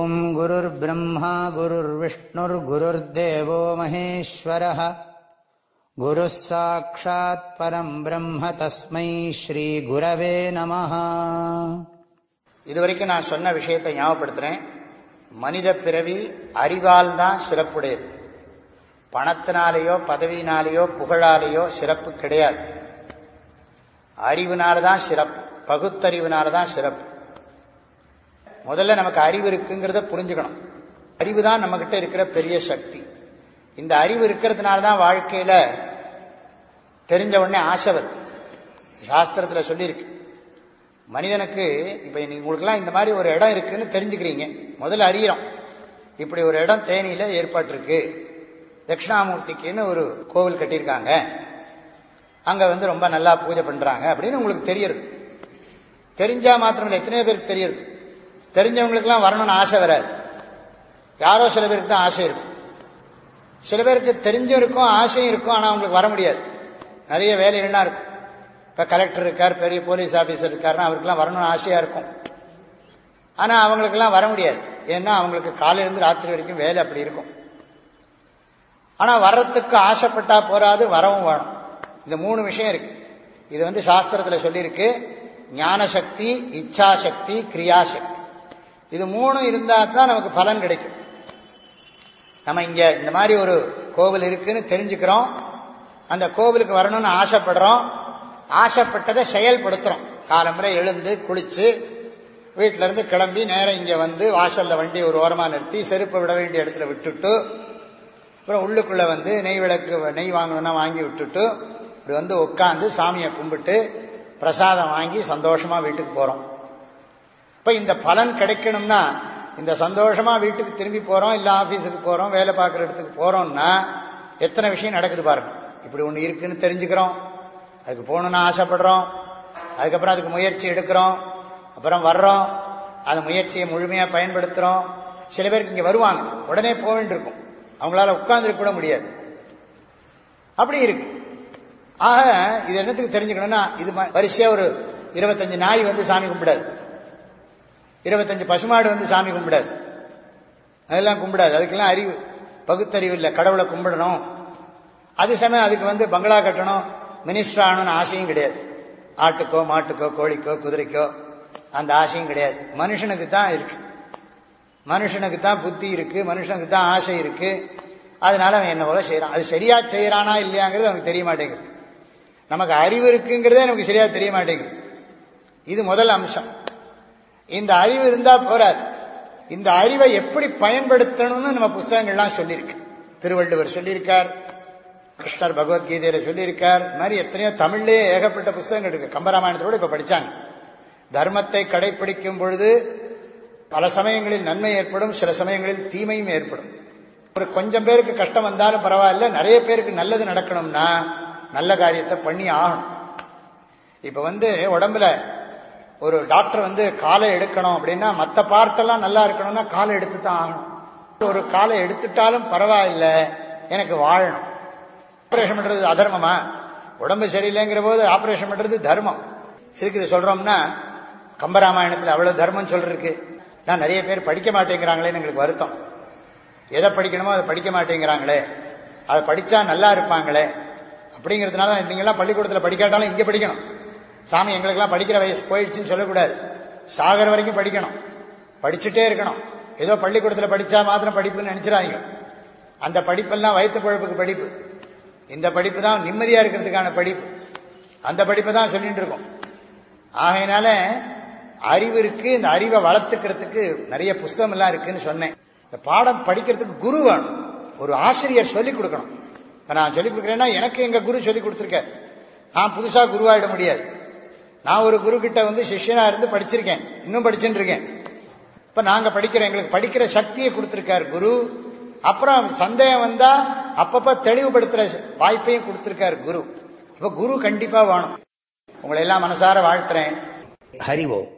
ॐ गुरुर्ब्रह्मा गुरुर्विष्णुर्गुरुर्देवो महेश्वरः गुरुः साक्षात् परम् ब्रह्म तस्मै श्रीगुरवे நமः இதுவரைக்கும் நான் சொன்ன விஷயத்தை ஞாபகப்படுத்துறேன் மனித பிறவி அறிவால் தான் சிறப்புடையது பணத்தினாலேயோ பதவியினாலேயோ புகழாலேயோ சிறப்பு கிடையாது அறிவுனால தான் சிறப்பு பகுத்தறிவுனால தான் சிறப்பு முதல்ல நமக்கு அறிவு இருக்குங்கிறத புரிஞ்சுக்கணும். அறிவு தான் நம்மகிட்ட இருக்கிற பெரிய சக்தி. இந்த அறிவு இருக்கிறதுனால தான் வாழ்க்கையில தெரிஞ்ச உடனே ஆசை வருது. சாஸ்திரத்தில் சொல்லியிருக்கு. மனிதனுக்கு இப்ப உங்களுக்குலாம் இந்த மாதிரி ஒரு இடம் இருக்குன்னு தெரிஞ்சுக்கிறீங்க. முதல்ல அறியிறோம். இப்படி ஒரு இடம் தேனியில ஏற்பட்டிருக்கு. தட்சிணாமூர்த்திக்குன்னு ஒரு கோவில் கட்டியிருக்காங்க. அங்க வந்து ரொம்ப நல்லா பூஜை பண்றாங்க அப்படின்னு உங்களுக்கு தெரியறது தெரிஞ்சா மாத்திரம் எத்தனையோ பேருக்கு தெரியறது தெரிஞ்சவங்களுக்குலாம் வரணும்னு ஆசை வராது. யாரோ சில பேருக்கு தான் ஆசை இருக்கும். சில பேருக்கு தெரிஞ்சும் இருக்கும் ஆசையும் இருக்கும் ஆனால் அவங்களுக்கு வர முடியாது. நிறைய வேலைகள்லாம் இருக்கும். இப்போ கலெக்டர் இருக்கார் பெரிய போலீஸ் ஆஃபீஸர் இருக்காருன்னா அவருக்கெல்லாம் வரணும்னு ஆசையாக இருக்கும். ஆனால் அவங்களுக்கெல்லாம் வர முடியாது. ஏன்னா அவங்களுக்கு காலையிலேருந்து ராத்திரி வரைக்கும் வேலை அப்படி இருக்கும். ஆனால் வர்றதுக்கு ஆசைப்பட்டா போராது வரவும் வேணும். இந்த மூணு விஷயம் இருக்கு. இது வந்து சாஸ்திரத்தில் சொல்லியிருக்கு ஞான சக்தி இச்சா சக்தி கிரியாசக்தி. இது மூணும் இருந்தா தான் நமக்கு பலன் கிடைக்கும். நம்ம இங்க இந்த மாதிரி ஒரு கோவில் இருக்குன்னு தெரிஞ்சுக்கிறோம். அந்த கோவிலுக்கு வரணும்னு ஆசைப்படுறோம். ஆசைப்பட்டதை செயல்படுத்துறோம். காலம்புரை எழுந்து குளிச்சு வீட்டில இருந்து கிளம்பி நேரம் இங்க வந்து வாசல்ல வண்டி ஒரு ஓரமா நிறுத்தி செருப்பை விட வேண்டிய இடத்துல விட்டுட்டு அப்புறம் உள்ளுக்குள்ள வந்து நெய் விளக்கு நெய் வாங்கணும்னா வாங்கி விட்டுட்டு இப்படி வந்து உட்காந்து சாமியை கும்பிட்டு பிரசாதம் வாங்கி சந்தோஷமா வீட்டுக்கு போறோம். இப்ப இந்த பலன் கிடைக்கணும்னா இந்த சந்தோஷமா வீட்டுக்கு திரும்பி போறோம் இல்ல ஆபீஸுக்கு போறோம் வேலை பார்க்குற இடத்துக்கு போறோம்னா எத்தனை விஷயம் நடக்குது பாருங்க. இப்படி ஒண்ணு இருக்குன்னு தெரிஞ்சுக்கிறோம். அதுக்கு போகணும்னு ஆசைப்படுறோம். அதுக்கப்புறம் அதுக்கு முயற்சி எடுக்கிறோம். அப்புறம் வர்றோம். அந்த முயற்சியை முழுமையா பயன்படுத்துறோம். சில பேருக்கு இங்க வருவாங்க. உடனே போக வேண்டியிருக்கும். அவங்களால உட்கார்ந்துருக்க கூட முடியாது. அப்படி இருக்கு. ஆக இது என்னத்துக்கு தெரிஞ்சுக்கணும்னா இது வரிசையா ஒரு இருபத்தஞ்சு நாய் வந்து சாமி கும்பிடாது. இருபத்தஞ்சு பசுமாடு வந்து சாமி கும்பிடாது. அதெல்லாம் கும்பிடாது. அதுக்கெல்லாம் அறிவு பகுத்தறிவு இல்லை. கடவுளை கும்பிடணும். அது சமயம் அதுக்கு வந்து பங்களா கட்டணும். மினிஸ்டர் ஆகணும்னு ஆசையும் கிடையாது. ஆட்டுக்கோ மாட்டுக்கோ கோழிக்கோ குதிரைக்கோ அந்த ஆசையும் கிடையாது. மனுஷனுக்கு தான் இருக்கு. மனுஷனுக்கு தான் புத்தி இருக்கு. மனுஷனுக்கு தான் ஆசை இருக்கு. அதனால அவன் என்ன போல செய்யறான் அது சரியா செய்யறானா இல்லையாங்கிறது அவனுக்கு தெரிய மாட்டேங்குது. நமக்கு அறிவு இருக்குங்கிறதே நமக்கு சரியா தெரிய மாட்டேங்குது. இது முதல் அம்சம். இந்த அறிவு இருந்தா போறாது. இந்த அறிவை எப்படி பயன்படுத்தணும்னு நம்ம புஸ்தகங்கள்லாம் சொல்லியிருக்கு. திருவள்ளுவர் சொல்லியிருக்கார் கிருஷ்ணர் பகவத்கீதையில சொல்லியிருக்கார். மாதிரி எத்தனையோ தமிழ்லேயே ஏகப்பட்ட புஸ்தகங்கள் இருக்கு. கம்பராமாயணத்தோட இப்ப படிச்சாங்க. தர்மத்தை கடைபிடிக்கும் பொழுது பல சமயங்களில் நன்மை ஏற்படும் சில சமயங்களில் தீமையும் ஏற்படும். ஒரு கொஞ்சம் பேருக்கு கஷ்டம் வந்தாலும் பரவாயில்ல நிறைய பேருக்கு நல்லது நடக்கணும்னா நல்ல காரியத்தை பண்ணி ஆகணும். இப்ப வந்து உடம்புல ஒரு டாக்டர் வந்து காலை எடுக்கணும் அப்படின்னா மற்ற பார்ட்டெல்லாம் நல்லா இருக்கணும்னா காலை எடுத்து தான் ஆகணும். ஒரு காலை எடுத்துட்டாலும் பரவாயில்ல எனக்கு வாழணும். ஆபரேஷன் பண்றது அதர்மமா? உடம்பு சரியில்லைங்கிற போது ஆபரேஷன் பண்றது தர்மம். எதுக்கு இது சொல்றோம்னா கம்பராமாயணத்தில் அவ்வளவு தர்மம் சொல்றதுக்கு நான் நிறைய பேர் படிக்க மாட்டேங்கிறாங்களேன்னு எங்களுக்கு வருத்தம். எதை படிக்கணுமோ அதை படிக்க மாட்டேங்கிறாங்களே. அதை படிச்சா நல்லா இருப்பாங்களே. அப்படிங்கிறதுனால நீங்கள்லாம் பள்ளிக்கூடத்தில் படிக்காட்டாலும் இங்கே படிக்கணும். சாமி எங்களுக்கெல்லாம் படிக்கிற வயசு போயிடுச்சுன்னு சொல்லக்கூடாது. சாகர வரைக்கும் படிக்கணும். படிச்சுட்டே இருக்கணும். ஏதோ பள்ளிக்கூடத்தில் படித்தா மாத்திரம் படிப்புன்னு நினைச்சிடாதீங்க. அந்த படிப்பெல்லாம் வயிற்று பழப்புக்கு படிப்பு. இந்த படிப்பு தான் நிம்மதியாக இருக்கிறதுக்கான படிப்பு. அந்த படிப்பை தான் சொல்லிட்டு இருக்கோம். ஆகையினால அறிவு இருக்கு. இந்த அறிவை வளர்த்துக்கிறதுக்கு நிறைய புஸ்தகம் எல்லாம் இருக்குன்னு சொன்னேன். இந்த பாடம் படிக்கிறதுக்கு குரு வேணும். ஒரு ஆசிரியர் சொல்லிக் கொடுக்கணும். நான் சொல்லிக் கொடுக்குறேன்னா எனக்கு எங்க குரு சொல்லி கொடுத்துருக்க நான் புதுசா குருவாயிட முடியாது. நான் ஒரு குரு கிட்ட வந்து சிஷ்யனா இருந்து படிச்சிருக்கேன். இன்னும் படிச்சுட்டு இருக்கேன் இப்ப நாங்க படிக்கிறோம். எங்களுக்கு படிக்கிற சக்தியை கொடுத்திருக்காரு குரு. அப்புறம் சந்தேகம் வந்தா அப்பப்ப தெளிவுபடுத்துற வாய்ப்பையும் கொடுத்திருக்காரு குரு. இப்ப குரு கண்டிப்பா வேணும். உங்களை எல்லாம் மனசார வாழ்த்துறேன். ஹரி ஓம்.